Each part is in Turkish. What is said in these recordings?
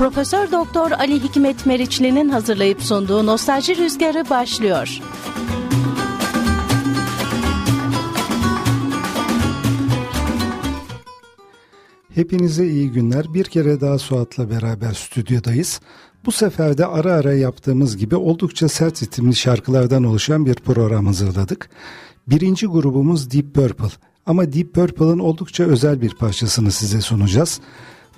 Profesör Doktor Ali Hikmet Meriçli'nin hazırlayıp sunduğu Nostalji Rüzgarı başlıyor. Hepinize iyi günler. Bir kere daha Suat'la beraber stüdyodayız. Bu sefer de ara ara yaptığımız gibi oldukça sert ritimli şarkılardan oluşan bir program hazırladık. Birinci grubumuz Deep Purple. Ama Deep Purple'ın oldukça özel bir parçasını size sunacağız.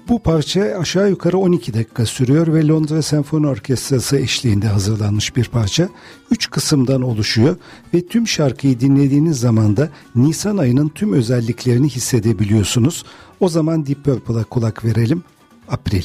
Bu parça aşağı yukarı 12 dakika sürüyor ve Londra Senfoni Orkestrası eşliğinde hazırlanmış bir parça. Üç kısımdan oluşuyor ve tüm şarkıyı dinlediğiniz zaman da Nisan ayının tüm özelliklerini hissedebiliyorsunuz. O zaman Deep Purple'a kulak verelim. April.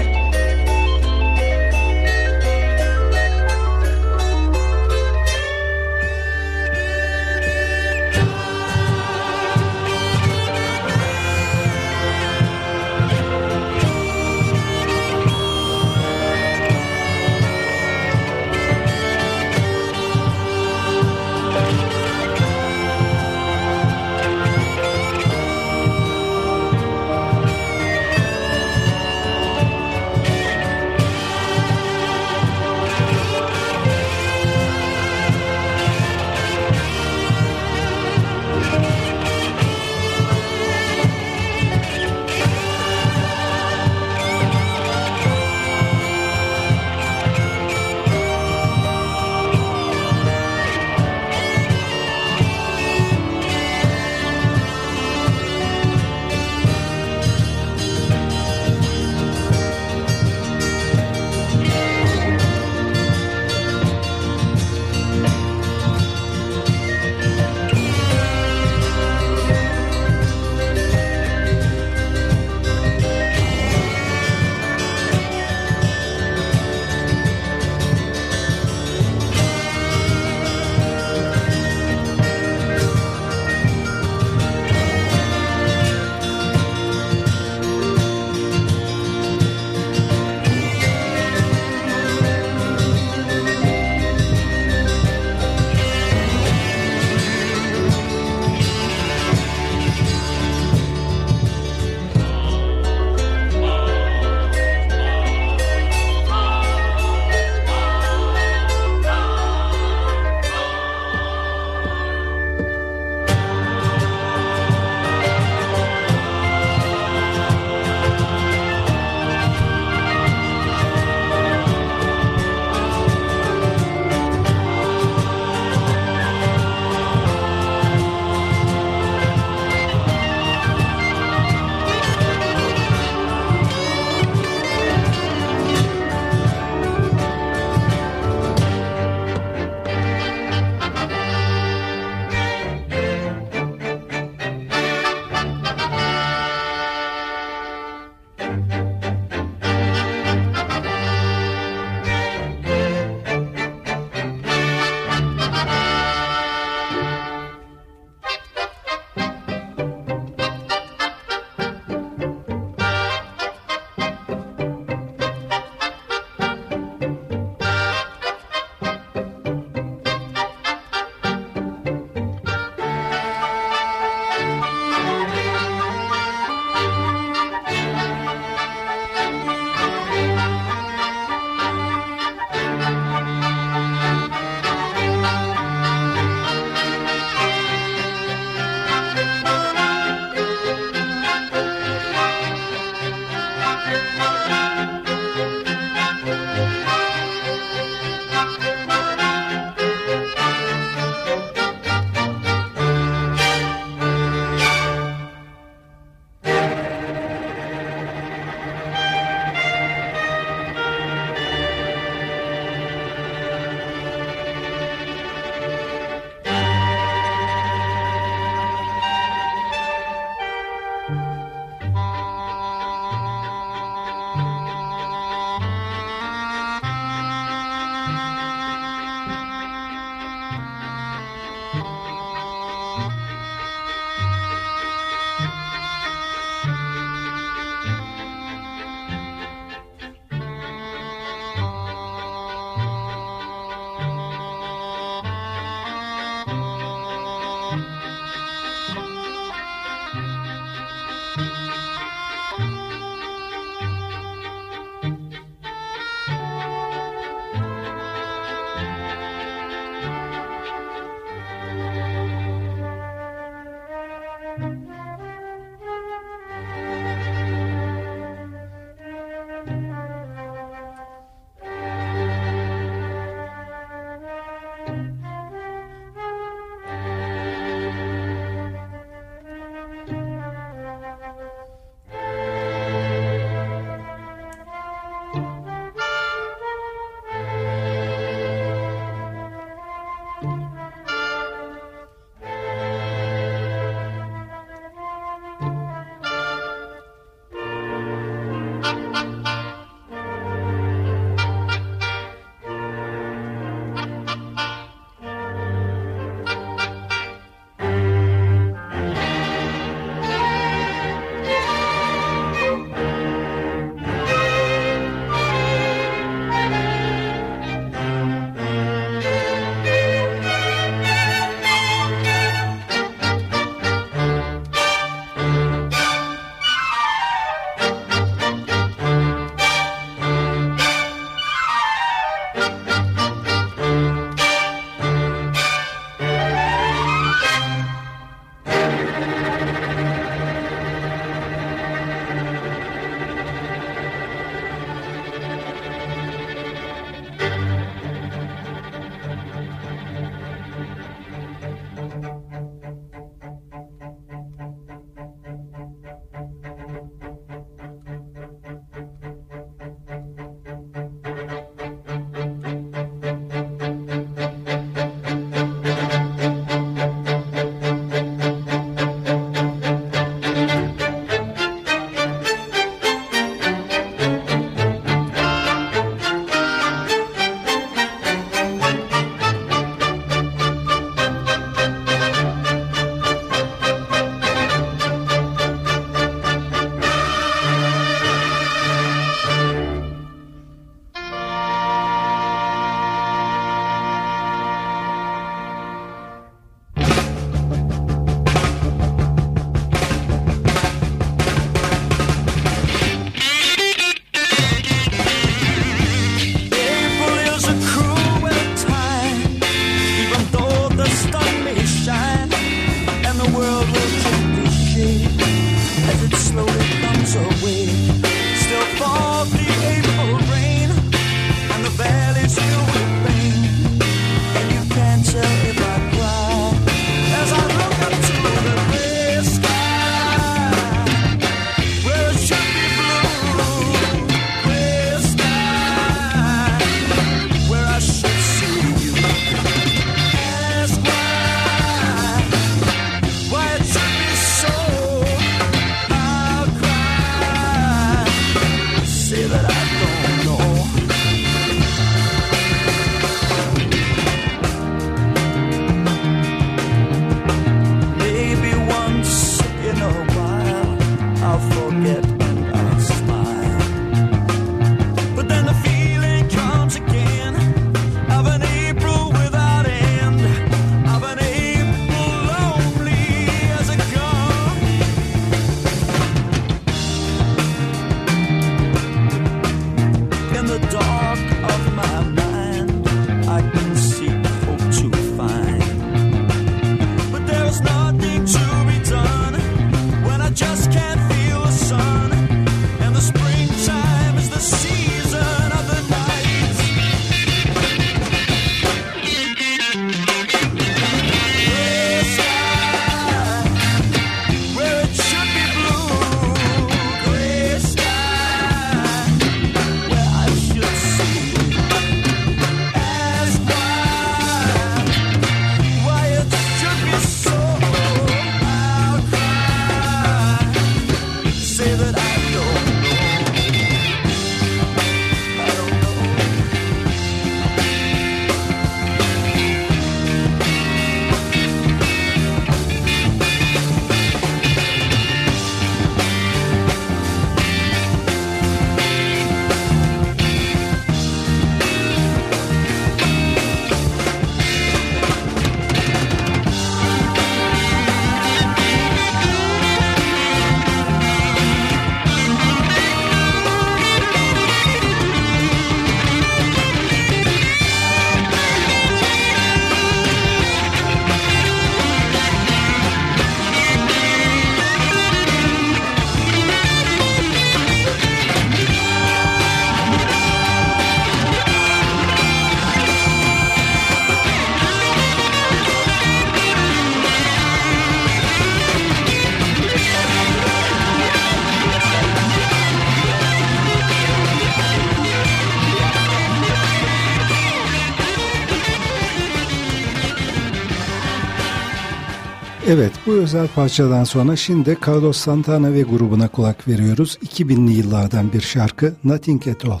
Bu özel parçadan sonra şimdi Carlos Santana ve grubuna kulak veriyoruz. 2000'li yıllardan bir şarkı Nothing At All.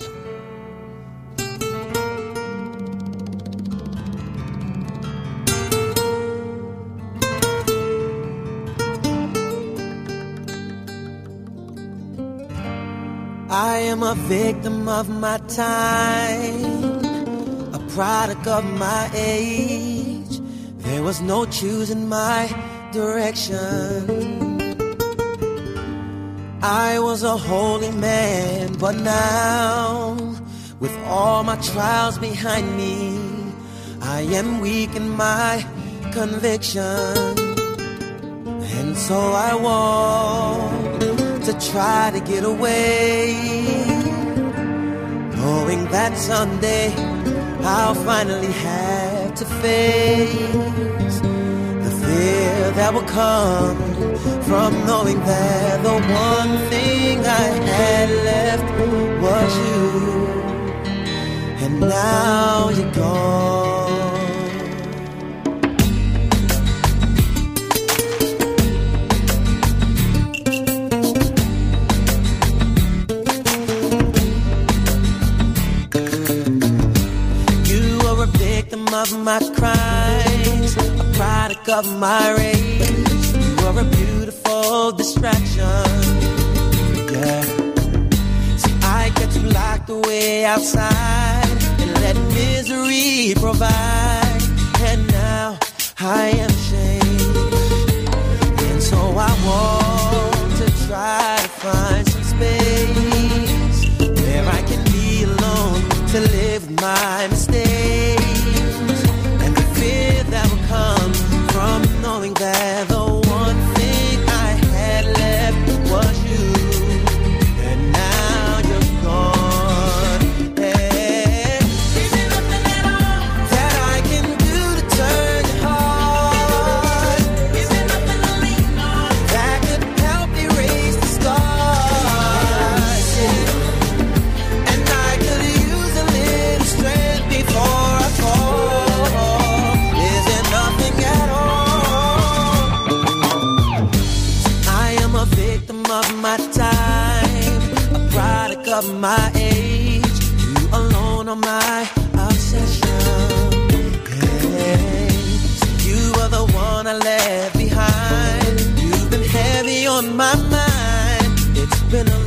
I am a victim of my time, a product of my age. There was no choosing my direction. I was a holy man, but now, with all my trials behind me, I am weak in my conviction. And so I walk to try to get away. Knowing that someday I'll finally have to face that will come from knowing that the one thing I had left was you. And now you're gone. You were a victim of my crimes, a product of my race. Are a beautiful distraction. Yeah. See, I get you locked away outside and let misery provide. And now I am ashamed. And so I want to try to find some space where I can be alone to live my of my age. You alone are my obsession. Yeah. You are the one I left behind. You've been heavy on my mind. It's been a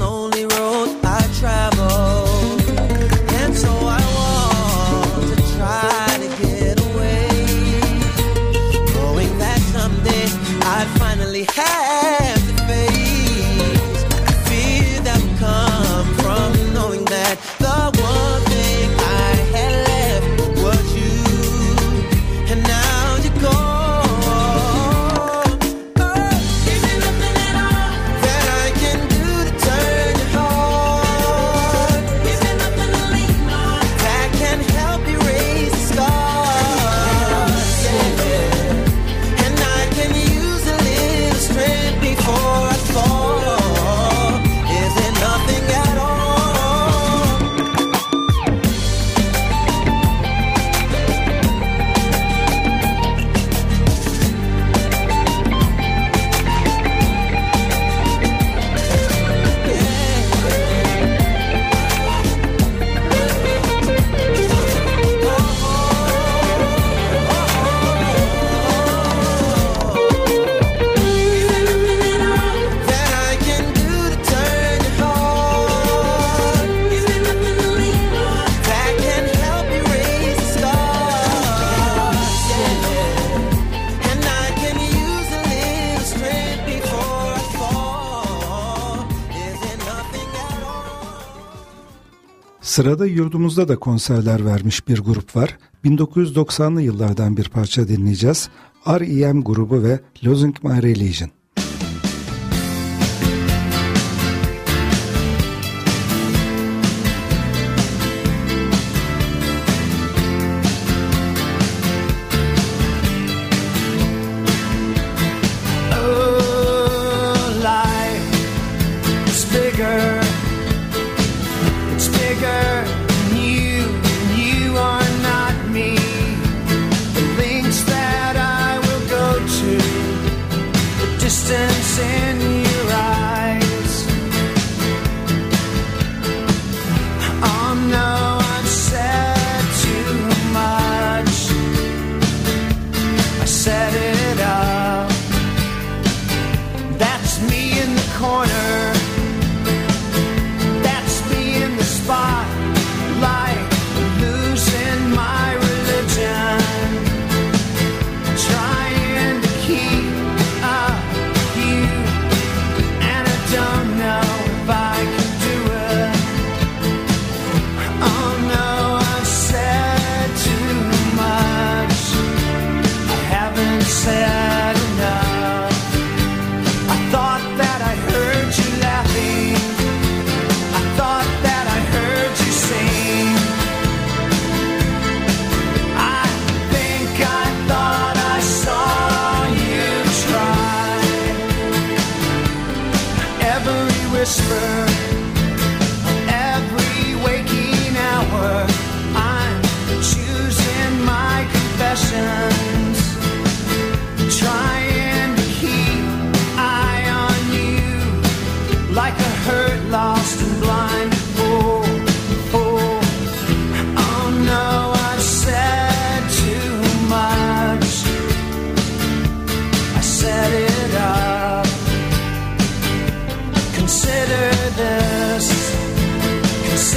Sırada yurdumuzda da konserler vermiş bir grup var. 1990'lı yıllardan bir parça dinleyeceğiz. R.E.M. grubu ve Losing My Religion.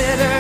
consider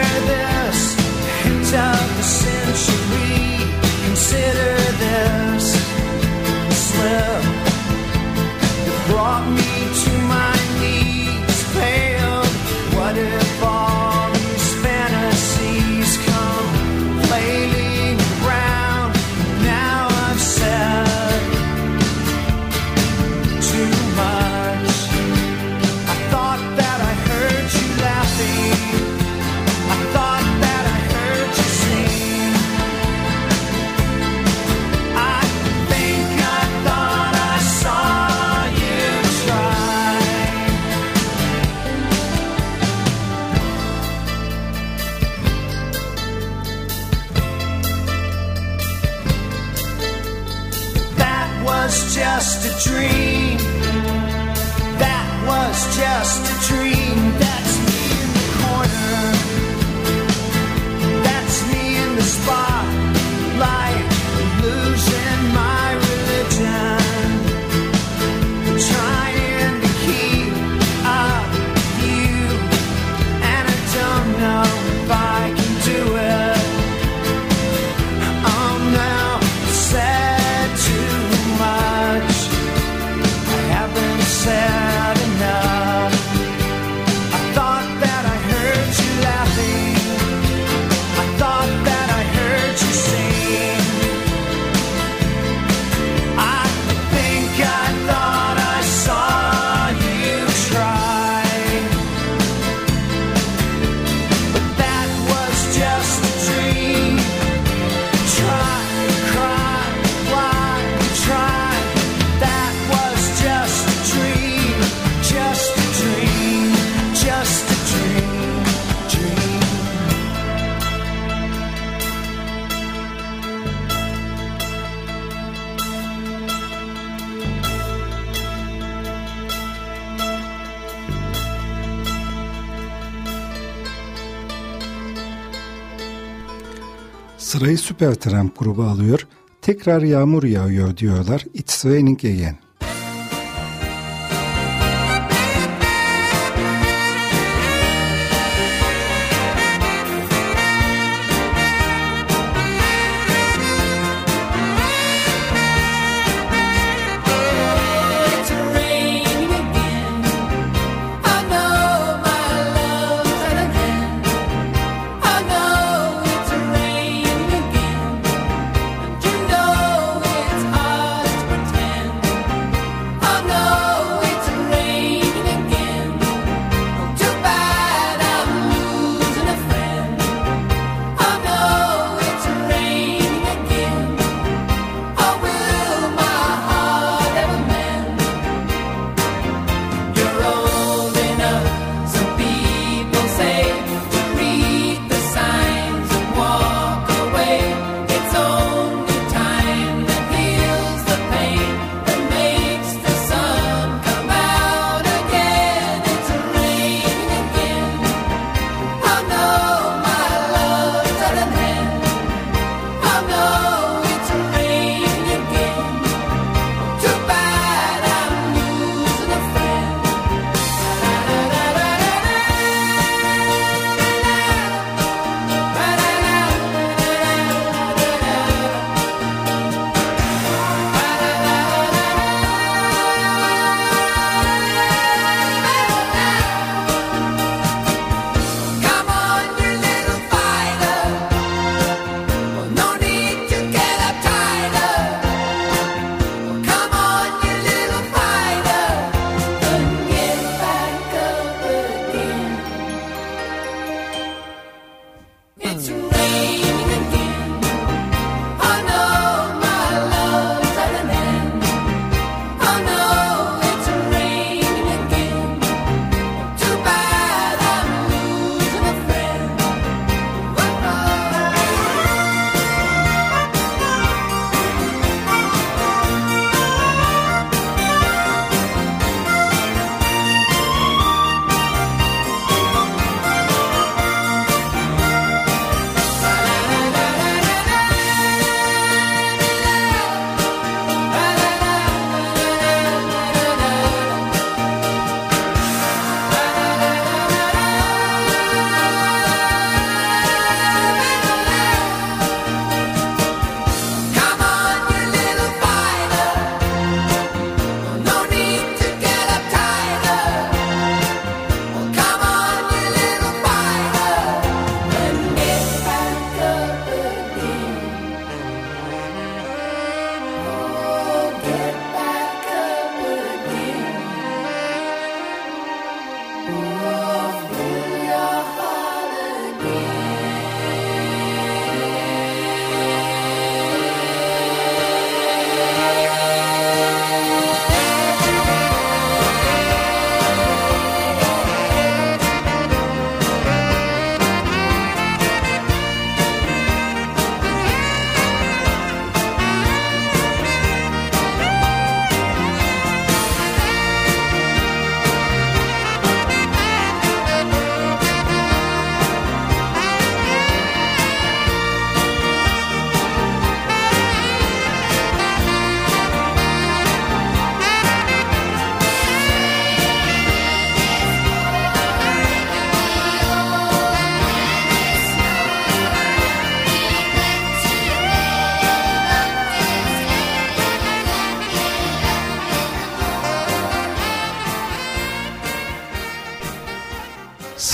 Sırayı süper Süpertramp grubu alıyor. Tekrar yağmur yağıyor diyorlar. It's raining again.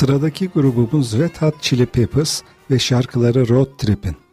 Sıradaki grubumuz Red Hot Chili Peppers ve şarkıları Road Trip'in.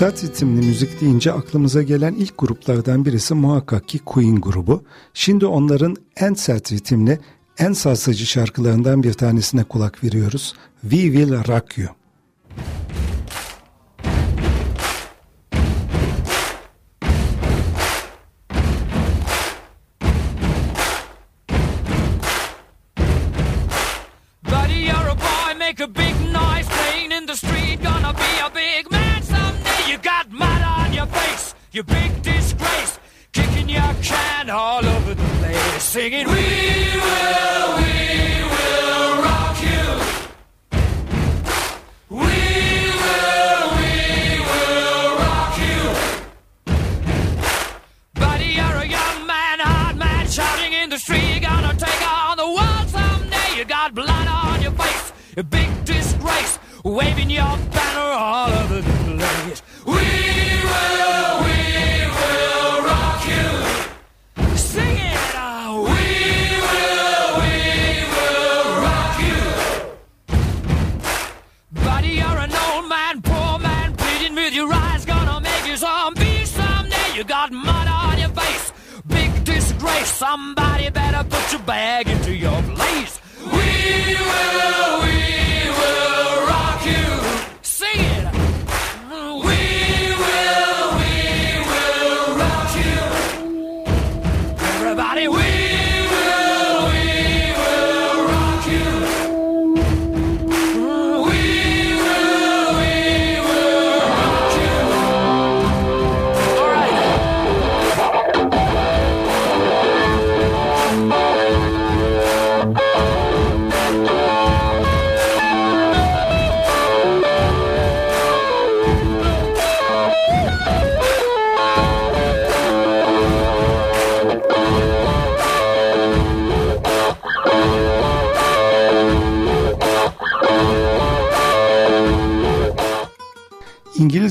Sert ritimli müzik deyince aklımıza gelen ilk gruplardan birisi muhakkak ki Queen grubu. Şimdi onların en sert ritimli, en sarsıcı şarkılarından bir tanesine kulak veriyoruz. We Will Rock You. We.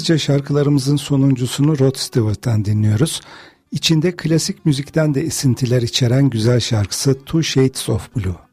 İngilizce şarkılarımızın sonuncusunu Rod Stewart'tan dinliyoruz. İçinde klasik müzikten de esintiler içeren güzel şarkısı Two Shades of Blue.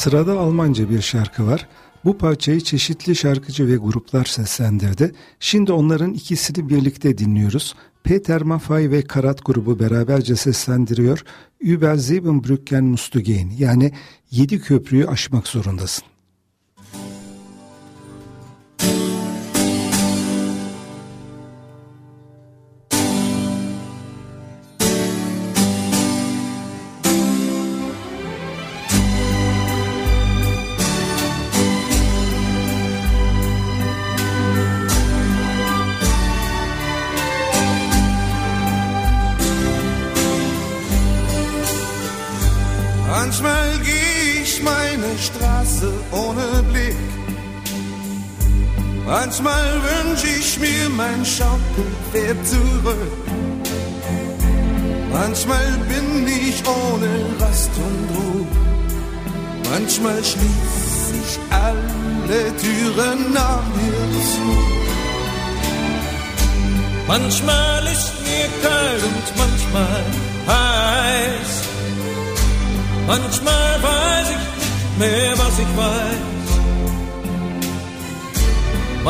Sırada Almanca bir şarkı var. Bu parçayı çeşitli şarkıcı ve gruplar seslendirdi. Şimdi onların ikisini birlikte dinliyoruz. Peter Maffay ve Karat grubu beraberce seslendiriyor. Über sieben Brücken musst du gehen. Yani yedi köprüyü aşmak zorundasın.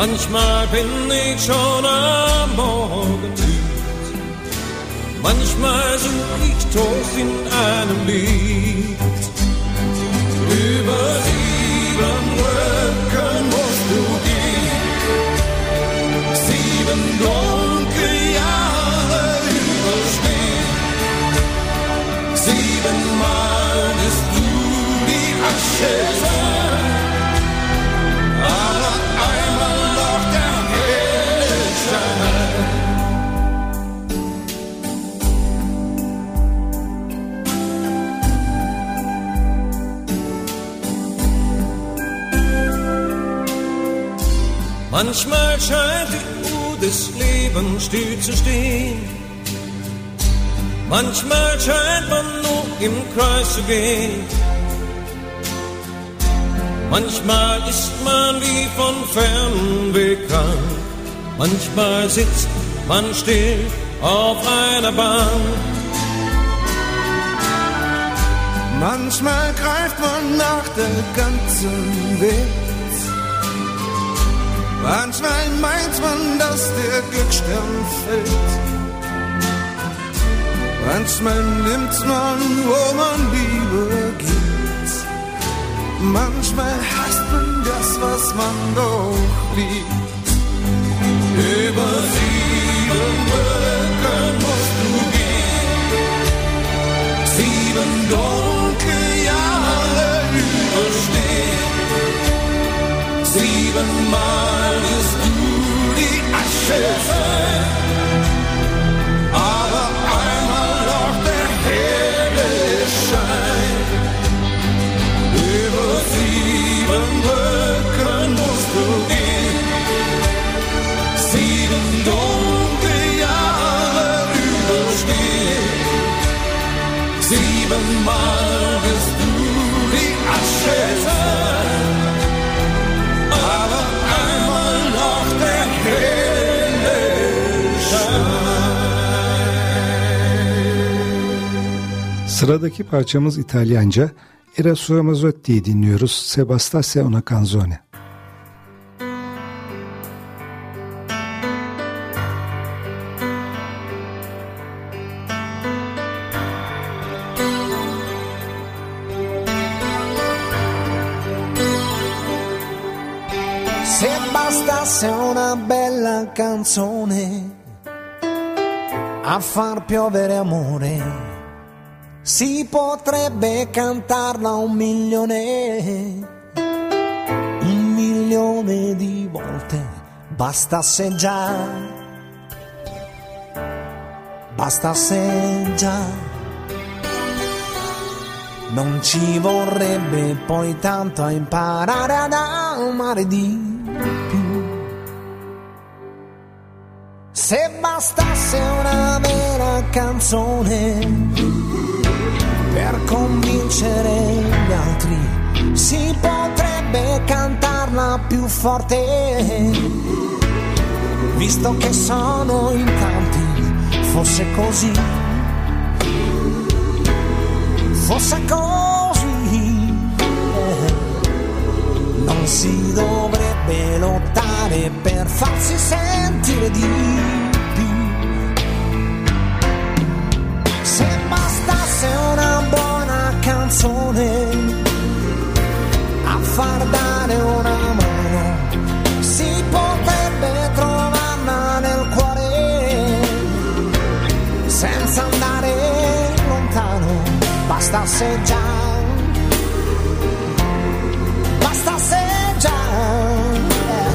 Manchmal bin ich schon am Morgen müd. Manchmal such ich Trost in einem Lied. Über sieben Brücken musst du gehen. Sieben dunkle Jahre überstehen. Siebenmal bist du die Asche Manchmal scheint die Uhr des Lebens still zu stehen. Manchmal scheint man nur im Kreis zu gehen. Manchmal ist man wie von fern bekannt. Manchmal sitzt man still auf einer Bank. Manchmal greift man nach der ganzen Welt. Manchmal meint man, dass der Glücksstern fällt. Manchmal nimmt man, wo man lieber geht. Manchmal hasst man das, was man doch liebt. Über sieben Brücken musst du gehen. Sieben dunkle Siebenmal wirst du die Asche sein. Aber einmal noch der helle Schein. Über sieben Brücken musst du gehen. Sieben dunkle Jahre überstehen. Siebenmal Sıradaki parçamız İtalyanca. Era sua Mazzotti'yi dinliyoruz. Sebastasse una canzone. Se una bella canzone a far piovere amore, si potrebbe cantarla un milione, un milione di volte, bastasse già, bastasse già. Non ci vorrebbe poi tanto a imparare ad amare di più. Se bastasse una vera canzone per convincere gli altri, si potrebbe cantarla più forte. Visto che sono in tanti, fosse così fosse così. eh. si dovrebbe lottare per farsi sentire di bastasse una buona canzone a far dare una mano, si potrebbe trovarla nel cuore senza andare lontano, bastasse già, bastasse già, eh.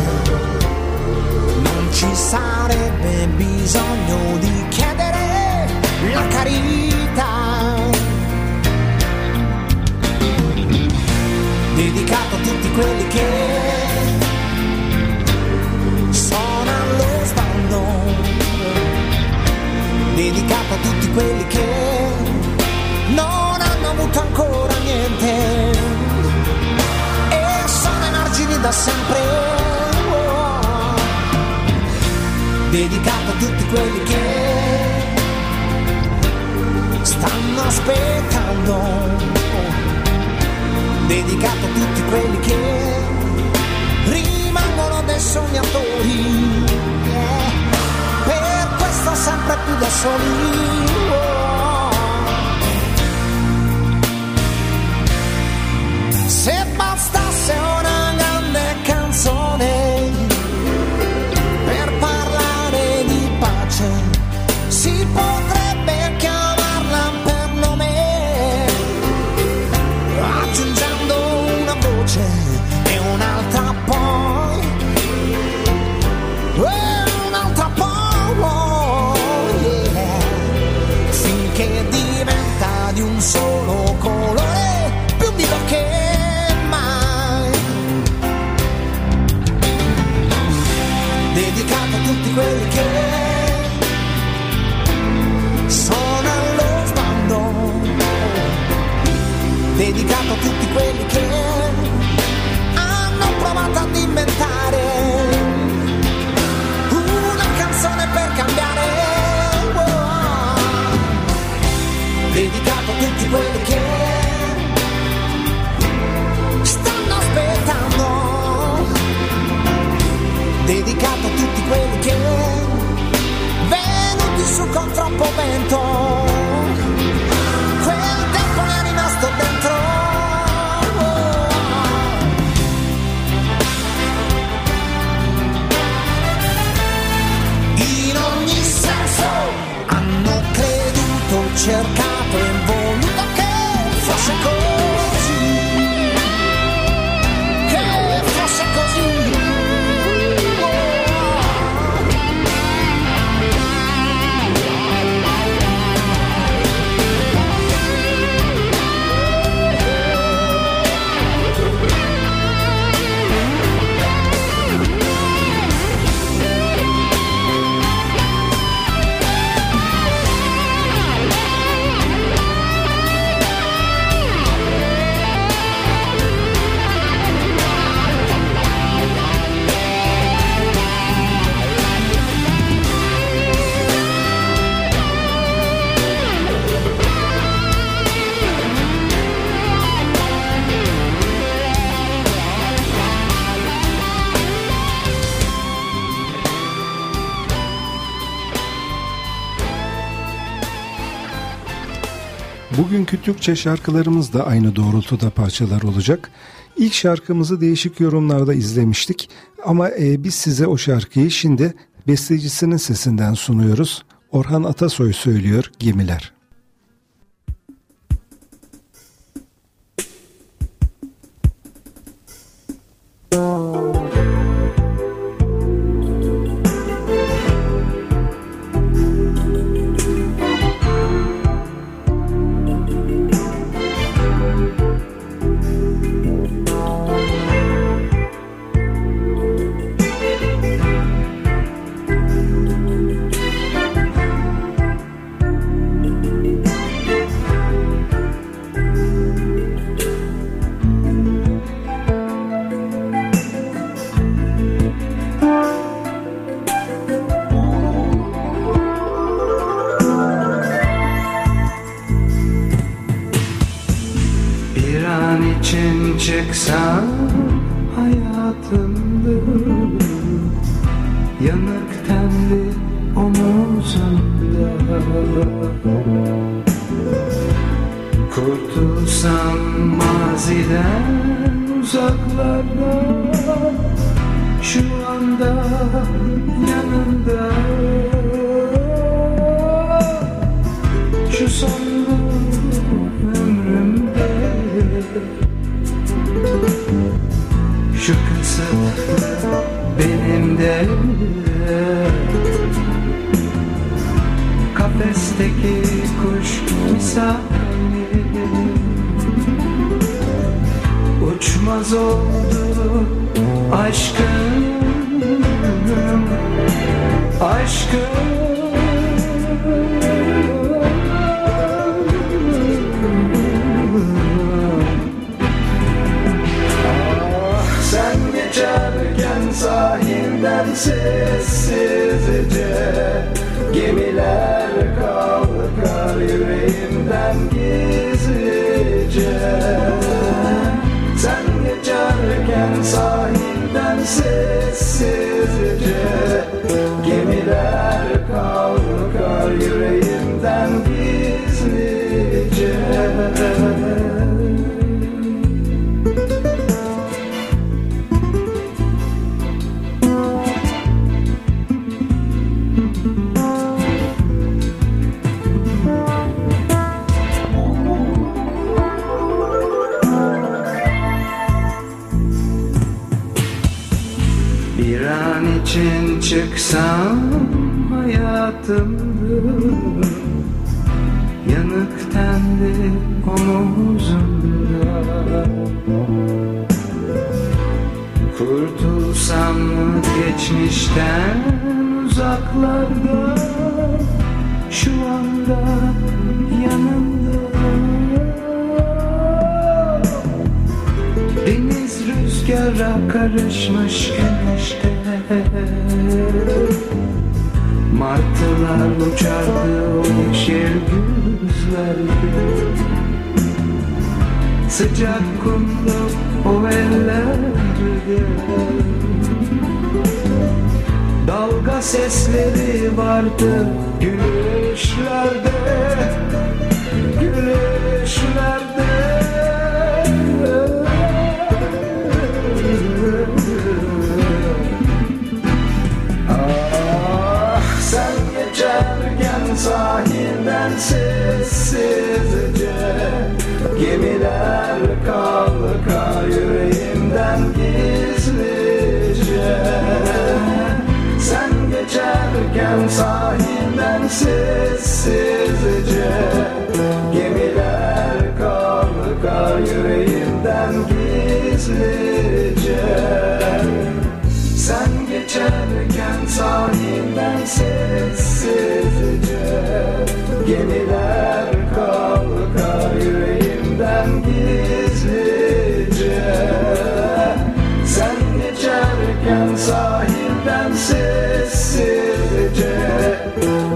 non ci sarebbe bisogno di chiedere la carità. Dedicato a tutti quelli che sono allo sbando dedicato a tutti quelli che non hanno avuto ancora niente e sono ai margini da sempre. Dedicato a tutti quelli che stanno aspettando. Dedicato a tutti quelli che rimangono dei sognatori. Yeah per questo sempre più da soli. Oh. Se tutti quelli che hanno provato ad inventare una canzone per cambiare. Dedicato a tutti quelli che stanno aspettando. Dedicato a tutti quelli che venuti su con troppo vento. cercare Türkçe şarkılarımız da aynı doğrultuda parçalar olacak. İlk şarkımızı değişik yorumlarda izlemiştik ama e, biz size o şarkıyı şimdi bestecisinin sesinden sunuyoruz. Orhan Atasoy söylüyor Gemiler. Çıksan hayatımdır. Yanık tenli omuzunda Kurtulsam maziden uzaklarda. Şu anda Kafesteki kuş misali Uçmaz oldu aşkım Aşkım. Sen geçerken sahilden sessizce Gemiler kalkar yüreğimden gizlice. Sen geçerken sahilden sessizce için çıksam hayatımdan Yanık tenli omuzumda. Kurtulsam mı geçmişten uzaklarda? Şu anda yanımda. Deniz rüzgara karışmış güneşte Martılar uçardı o yeşil güzlerde Sıcak kumlu o ellerde Dalga sesleri vardı gülüşlerde Gülüşlerde sahilden sessizce Gemiler kalkar yüreğimden gizlice. Sen geçerken sahilden sessizce Gemiler kalkar yüreğimden gizlice. Sen geçerken sahilden sessizce Gemiler kalkar yüreğimden gizlice. Sen geçerken sahilden sessizce.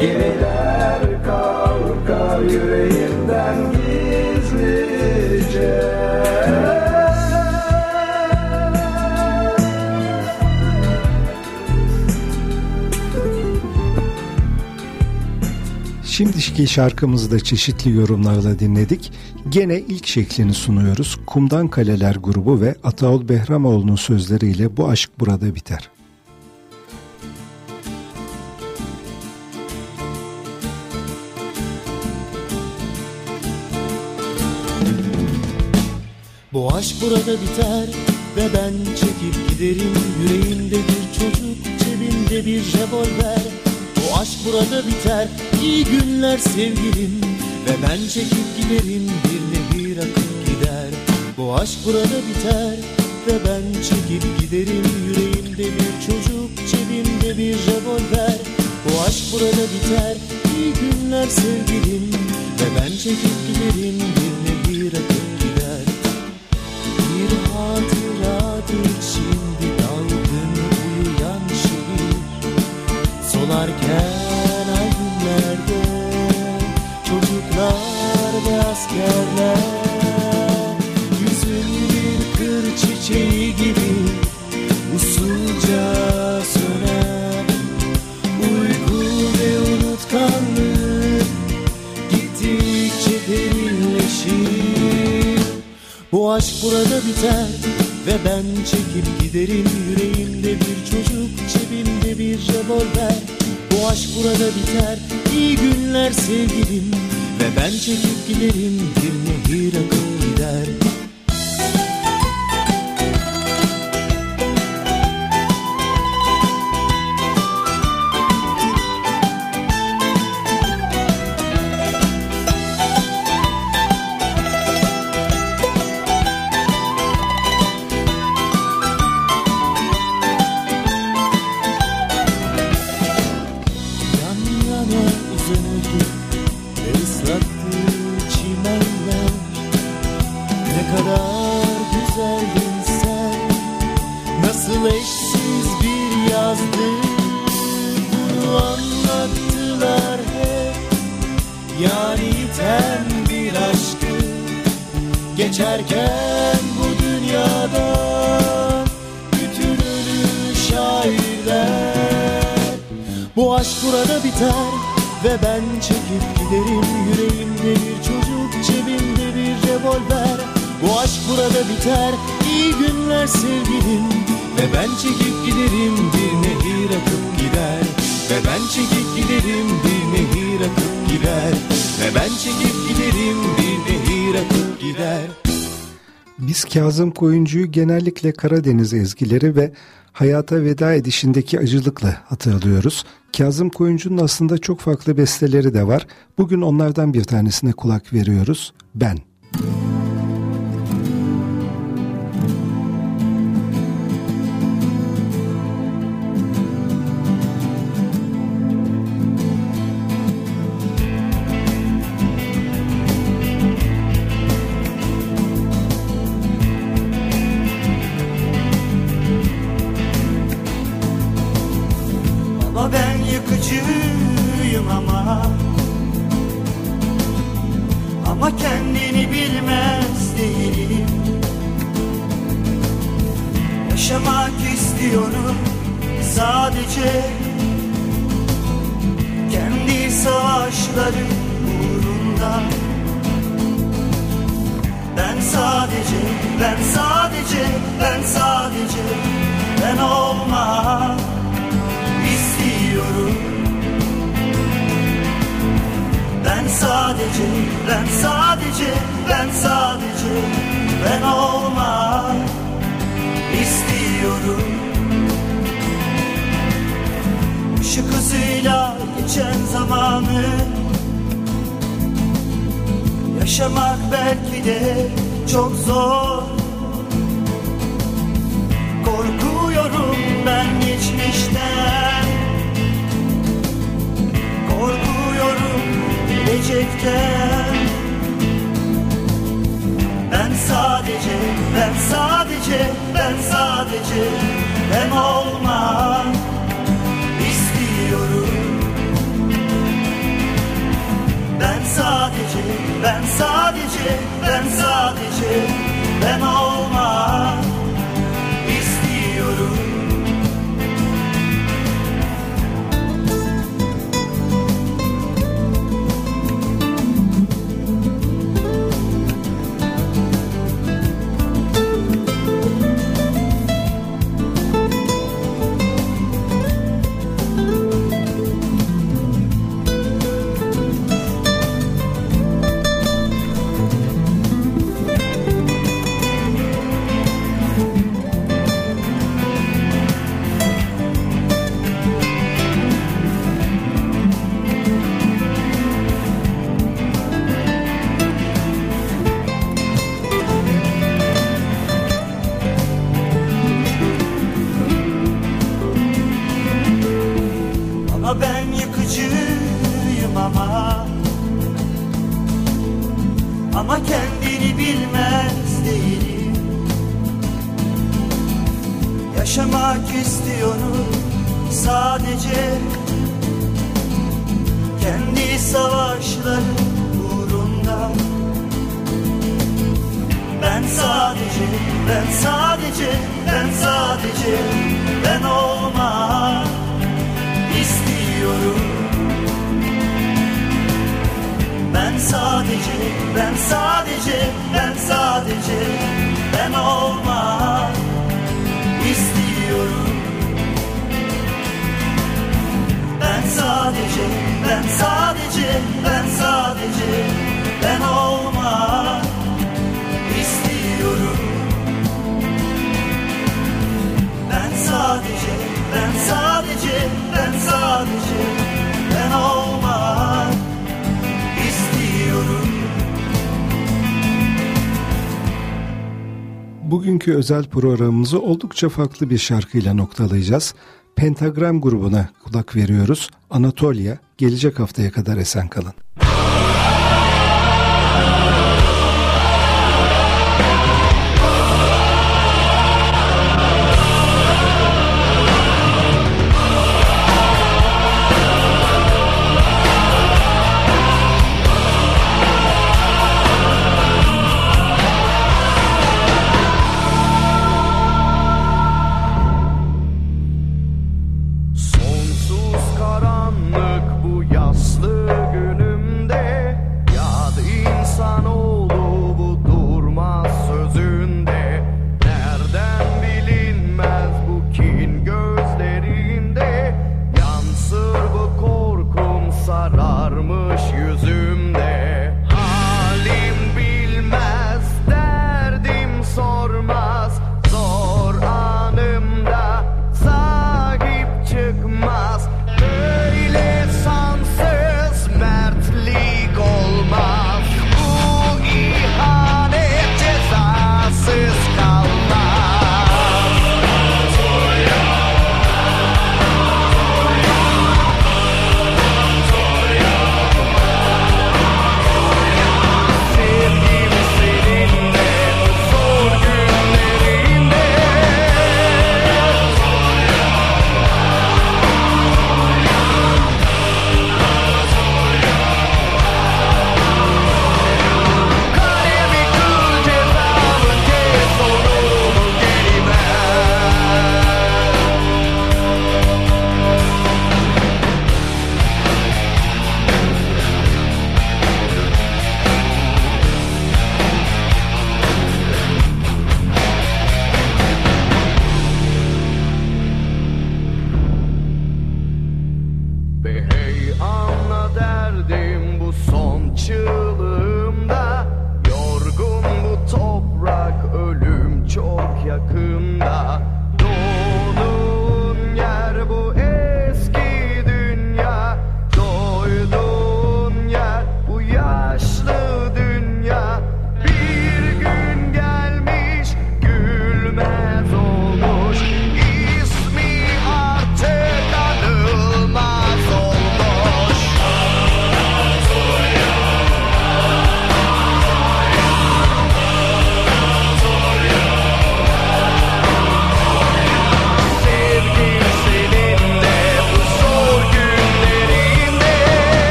Gemiler kalkar yüreğimden Şimdiki şarkımızı da çeşitli yorumlarla dinledik. Gene ilk şeklini sunuyoruz. Kumdan Kaleler grubu ve Ataol Behramoğlu'nun sözleriyle bu aşk burada biter. Bu aşk burada biter ve ben çekip giderim Yüreğimde bir çocuk, cebimde bir revolver Bu aşk burada biter, iyi günler sevgilim. Ve ben çekip giderim, bir nehir akıp gider. Bu aşk burada biter. Ve ben çekip giderim Yüreğimde bir çocuk, cebimde bir revolver. Bu aşk burada biter, iyi günler sevgilim. Ve ben çekip giderim, biter ve ben çekip giderim. Yüreğimde bir çocuk cebimde bir revolver. Bu aşk burada biter. İyi günler sevgilim. Ve ben çekip giderim bir nehir akıp gider Kazım Koyuncu'yu genellikle Karadeniz ezgileri ve hayata veda edişindeki acılıkla hatırlıyoruz. Kazım Koyuncu'nun aslında çok farklı besteleri de var. Bugün onlardan bir tanesine kulak veriyoruz. Ben. Ama Yaşamak istiyorum. Sadece Kendi savaşları uğrunda. Ben sadece, ben sadece, ben sadece Ben olmak istiyorum. Ben sadece, ben sadece, ben sadece Ben olmak istiyorum. Işık hızıyla geçen zamanı Yaşamak belki de çok zor. Korkuyorum ben geçmişten. Korkuyorum gelecekten sadece, ben sadece, ben sadece Ben olmak istiyorum. Ben sadece, ben sadece, ben sadece Ben olmak özel programımızı oldukça farklı bir şarkıyla noktalayacağız. Pentagram grubuna kulak veriyoruz. Anatolia gelecek haftaya kadar esen kalın.